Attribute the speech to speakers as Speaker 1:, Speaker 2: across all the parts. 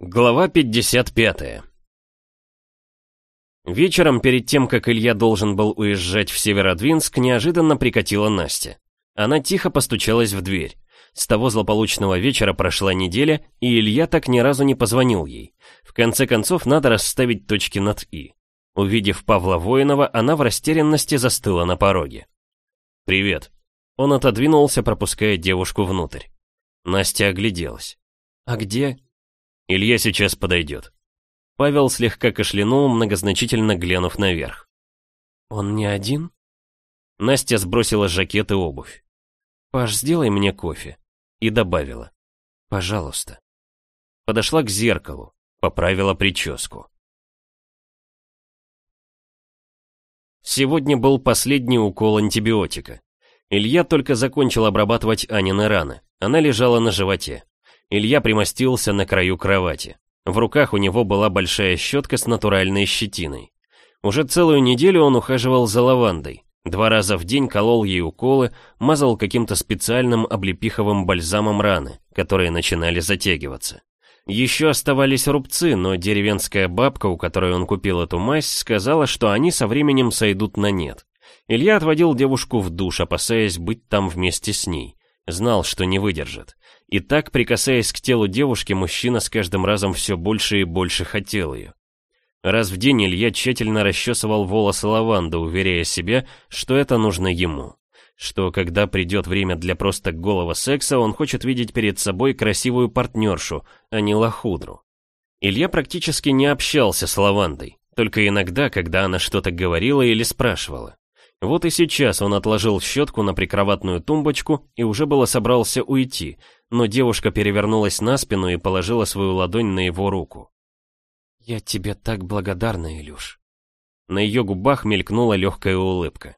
Speaker 1: Глава 55 Вечером, перед тем, как Илья должен был уезжать в Северодвинск, неожиданно прикатила Настя. Она тихо постучалась в дверь. С того злополучного вечера прошла неделя, и Илья так ни разу не позвонил ей. В конце концов, надо расставить точки над «и». Увидев Павла Воинова, она в растерянности застыла на пороге. «Привет». Он отодвинулся, пропуская девушку внутрь. Настя огляделась. «А где?» Илья сейчас подойдет. Павел слегка кашлянул, многозначительно глянув наверх. «Он не один?» Настя сбросила жакет и обувь. «Паш, сделай мне кофе». И добавила. «Пожалуйста». Подошла к зеркалу, поправила прическу. Сегодня был последний укол антибиотика. Илья только закончил обрабатывать Анины раны. Она лежала на животе. Илья примостился на краю кровати. В руках у него была большая щетка с натуральной щетиной. Уже целую неделю он ухаживал за лавандой. Два раза в день колол ей уколы, мазал каким-то специальным облепиховым бальзамом раны, которые начинали затягиваться. Еще оставались рубцы, но деревенская бабка, у которой он купил эту мазь, сказала, что они со временем сойдут на нет. Илья отводил девушку в душ, опасаясь быть там вместе с ней. Знал, что не выдержит. И так, прикасаясь к телу девушки, мужчина с каждым разом все больше и больше хотел ее. Раз в день Илья тщательно расчесывал волосы лаванды, уверяя себя, что это нужно ему. Что, когда придет время для просто голого секса, он хочет видеть перед собой красивую партнершу, а не лохудру. Илья практически не общался с лавандой, только иногда, когда она что-то говорила или спрашивала. Вот и сейчас он отложил щетку на прикроватную тумбочку и уже было собрался уйти, но девушка перевернулась на спину и положила свою ладонь на его руку. «Я тебе так благодарна, Илюш». На ее губах мелькнула легкая улыбка.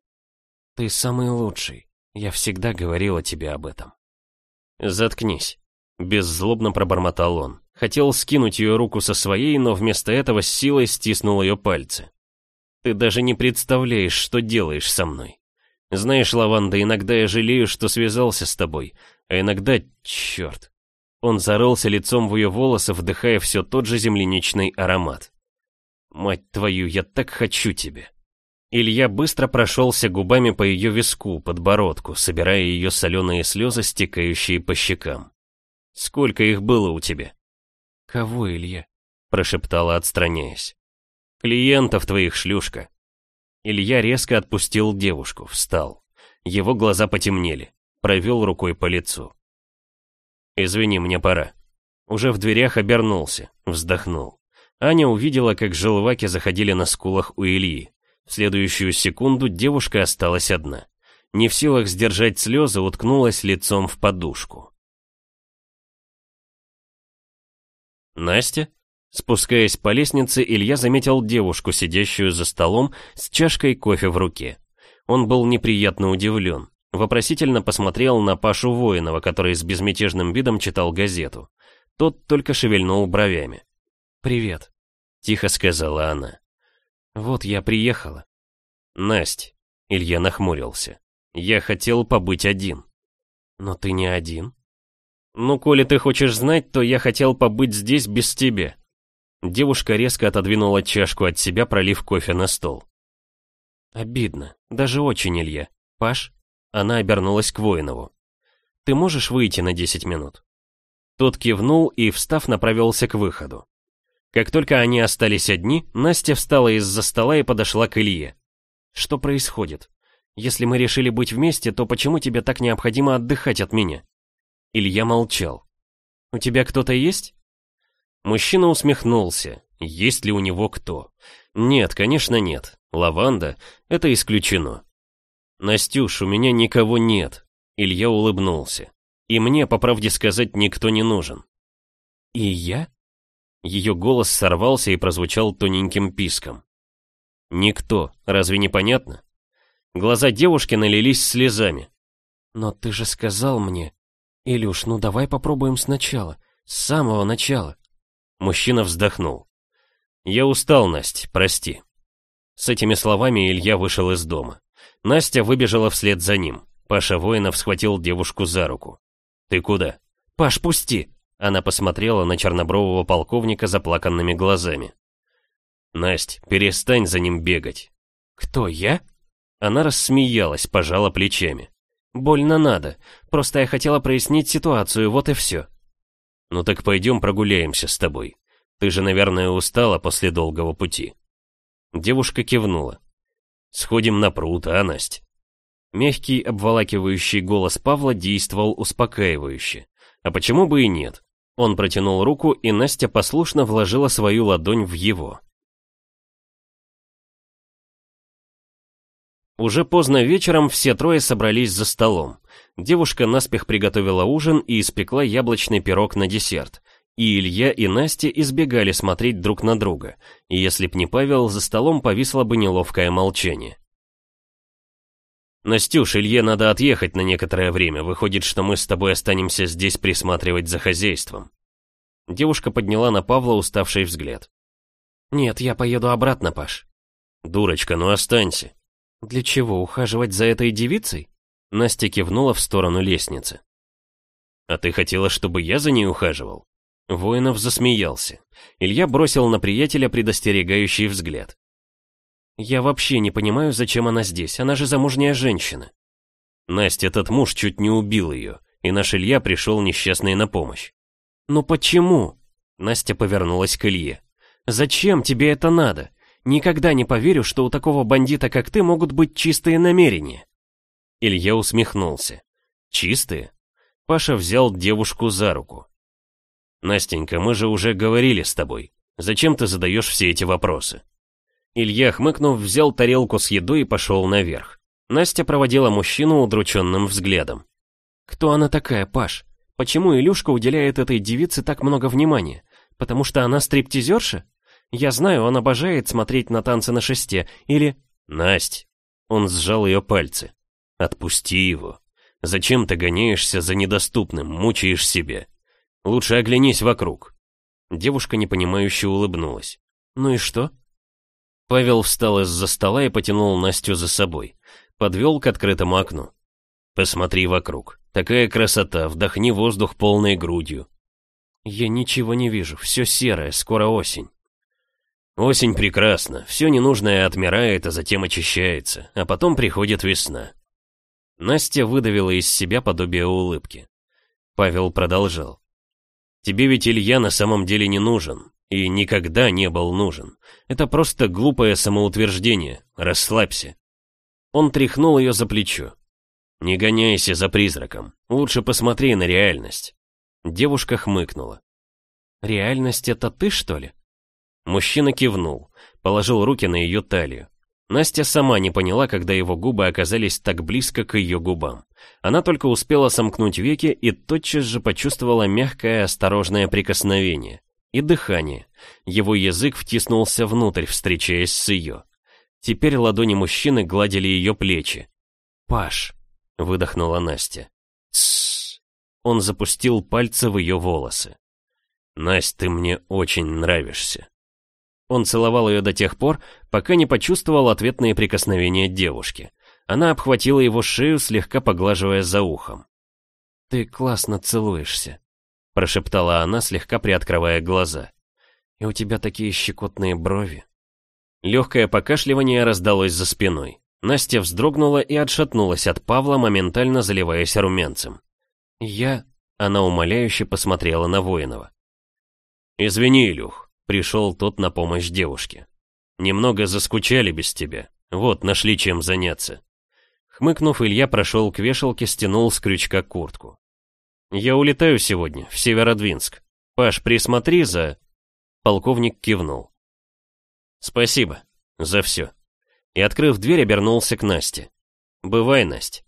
Speaker 1: «Ты самый лучший. Я всегда говорила тебе об этом». «Заткнись», — беззлобно пробормотал он. Хотел скинуть ее руку со своей, но вместо этого с силой стиснул ее пальцы. Ты даже не представляешь, что делаешь со мной. Знаешь, Лаванда, иногда я жалею, что связался с тобой, а иногда, черт. Он зарылся лицом в ее волосы, вдыхая все тот же земляничный аромат. Мать твою, я так хочу тебя. Илья быстро прошелся губами по ее виску, подбородку, собирая ее соленые слезы, стекающие по щекам. «Сколько их было у тебя?» «Кого, Илья?» — прошептала, отстраняясь. «Клиентов твоих, шлюшка». Илья резко отпустил девушку, встал. Его глаза потемнели, провел рукой по лицу. «Извини, мне пора». Уже в дверях обернулся, вздохнул. Аня увидела, как желваки заходили на скулах у Ильи. В следующую секунду девушка осталась одна. Не в силах сдержать слезы, уткнулась лицом в подушку. «Настя?» Спускаясь по лестнице, Илья заметил девушку, сидящую за столом с чашкой кофе в руке. Он был неприятно удивлен. Вопросительно посмотрел на Пашу Воинова, который с безмятежным видом читал газету. Тот только шевельнул бровями. «Привет», — тихо сказала она. «Вот я приехала». «Насть», — Илья нахмурился. «Я хотел побыть один». «Но ты не один». «Ну, коли ты хочешь знать, то я хотел побыть здесь без тебя», Девушка резко отодвинула чашку от себя, пролив кофе на стол. «Обидно. Даже очень, Илья. Паш?» Она обернулась к Воинову. «Ты можешь выйти на 10 минут?» Тот кивнул и, встав, направился к выходу. Как только они остались одни, Настя встала из-за стола и подошла к Илье. «Что происходит? Если мы решили быть вместе, то почему тебе так необходимо отдыхать от меня?» Илья молчал. «У тебя кто-то есть?» Мужчина усмехнулся. Есть ли у него кто? Нет, конечно нет. Лаванда — это исключено. «Настюш, у меня никого нет», — Илья улыбнулся. «И мне, по правде сказать, никто не нужен». «И я?» Ее голос сорвался и прозвучал тоненьким писком. «Никто, разве не понятно?» Глаза девушки налились слезами. «Но ты же сказал мне...» «Илюш, ну давай попробуем сначала, с самого начала». Мужчина вздохнул. «Я устал, Настя, прости». С этими словами Илья вышел из дома. Настя выбежала вслед за ним. Паша Воинов схватил девушку за руку. «Ты куда?» «Паш, пусти!» Она посмотрела на чернобрового полковника заплаканными глазами. «Насть, перестань за ним бегать».
Speaker 2: «Кто, я?»
Speaker 1: Она рассмеялась, пожала плечами.
Speaker 2: «Больно надо. Просто я хотела прояснить ситуацию, вот и все».
Speaker 1: «Ну так пойдем прогуляемся с тобой. Ты же, наверное, устала после долгого пути». Девушка кивнула. «Сходим на пруд, а, Насть?» Мягкий, обволакивающий голос Павла действовал успокаивающе. А почему бы и нет? Он протянул руку, и Настя послушно вложила свою ладонь в его. Уже поздно вечером все трое собрались за столом. Девушка наспех приготовила ужин и испекла яблочный пирог на десерт. И Илья и Настя избегали смотреть друг на друга, и если б не Павел, за столом повисло бы неловкое молчание. «Настюш, Илье надо отъехать на некоторое время, выходит, что мы с тобой останемся здесь присматривать за хозяйством». Девушка подняла на Павла уставший взгляд.
Speaker 2: «Нет, я поеду обратно, Паш».
Speaker 1: «Дурочка, ну останься».
Speaker 2: «Для чего, ухаживать за этой девицей?»
Speaker 1: Настя кивнула в сторону лестницы. «А ты хотела, чтобы я за ней ухаживал?» Воинов засмеялся. Илья бросил на приятеля предостерегающий взгляд.
Speaker 2: «Я вообще не понимаю, зачем она здесь, она же замужняя женщина».
Speaker 1: Настя, этот муж чуть не убил ее, и наш Илья пришел несчастный на помощь.
Speaker 2: «Но почему?» Настя повернулась к Илье. «Зачем тебе это надо? Никогда не поверю, что у такого бандита, как ты, могут быть чистые намерения».
Speaker 1: Илья усмехнулся. «Чистые?» Паша взял девушку за руку. «Настенька, мы же уже говорили с тобой. Зачем ты задаешь все эти вопросы?» Илья, хмыкнув, взял тарелку с едой и пошел наверх. Настя проводила мужчину удрученным взглядом.
Speaker 2: «Кто она такая, Паш? Почему Илюшка уделяет этой девице так много внимания? Потому что она стриптизерша? Я знаю, он обожает смотреть на танцы на шесте, или...»
Speaker 1: «Насть!» Он сжал ее пальцы. «Отпусти его. Зачем ты гоняешься за недоступным, мучаешь себя? Лучше оглянись вокруг». Девушка непонимающе улыбнулась.
Speaker 2: «Ну и что?»
Speaker 1: Павел встал из-за стола и потянул Настю за собой. Подвел к открытому окну. «Посмотри вокруг. Такая красота, вдохни воздух полной грудью».
Speaker 2: «Я ничего не вижу, все серое, скоро осень».
Speaker 1: «Осень прекрасна, все ненужное отмирает, а затем очищается, а потом приходит весна». Настя выдавила из себя подобие улыбки. Павел продолжал. «Тебе ведь Илья на самом деле не нужен, и никогда не был нужен. Это просто глупое самоутверждение, расслабься». Он тряхнул ее за плечо. «Не гоняйся за призраком, лучше посмотри на реальность». Девушка хмыкнула.
Speaker 2: «Реальность это ты, что ли?»
Speaker 1: Мужчина кивнул, положил руки на ее талию. Настя сама не поняла, когда его губы оказались так близко к ее губам. Она только успела сомкнуть веки и тотчас же почувствовала мягкое осторожное прикосновение. И дыхание. Его язык втиснулся внутрь, встречаясь с ее. Теперь ладони мужчины гладили ее плечи.
Speaker 2: «Паш», — выдохнула Настя.
Speaker 1: «Тссс». Он запустил пальцы в ее волосы. «Насть, ты мне очень нравишься». Он целовал ее до тех пор, пока не почувствовал ответные прикосновения девушки. Она обхватила его шею, слегка поглаживая за ухом.
Speaker 2: «Ты классно целуешься», —
Speaker 1: прошептала она, слегка приоткрывая глаза.
Speaker 2: «И у тебя такие щекотные брови».
Speaker 1: Легкое покашливание раздалось за спиной. Настя вздрогнула и отшатнулась от Павла, моментально заливаясь румянцем.
Speaker 2: «Я...»
Speaker 1: — она умоляюще посмотрела на Воинова. «Извини, Илюх, Пришел тот на помощь девушке. Немного заскучали без тебя. Вот, нашли чем заняться. Хмыкнув, Илья прошел к вешалке, стянул с крючка куртку. «Я улетаю сегодня, в Северодвинск. Паш, присмотри за...» Полковник кивнул. «Спасибо. За все». И, открыв дверь, обернулся к Насте. «Бывай, Насть».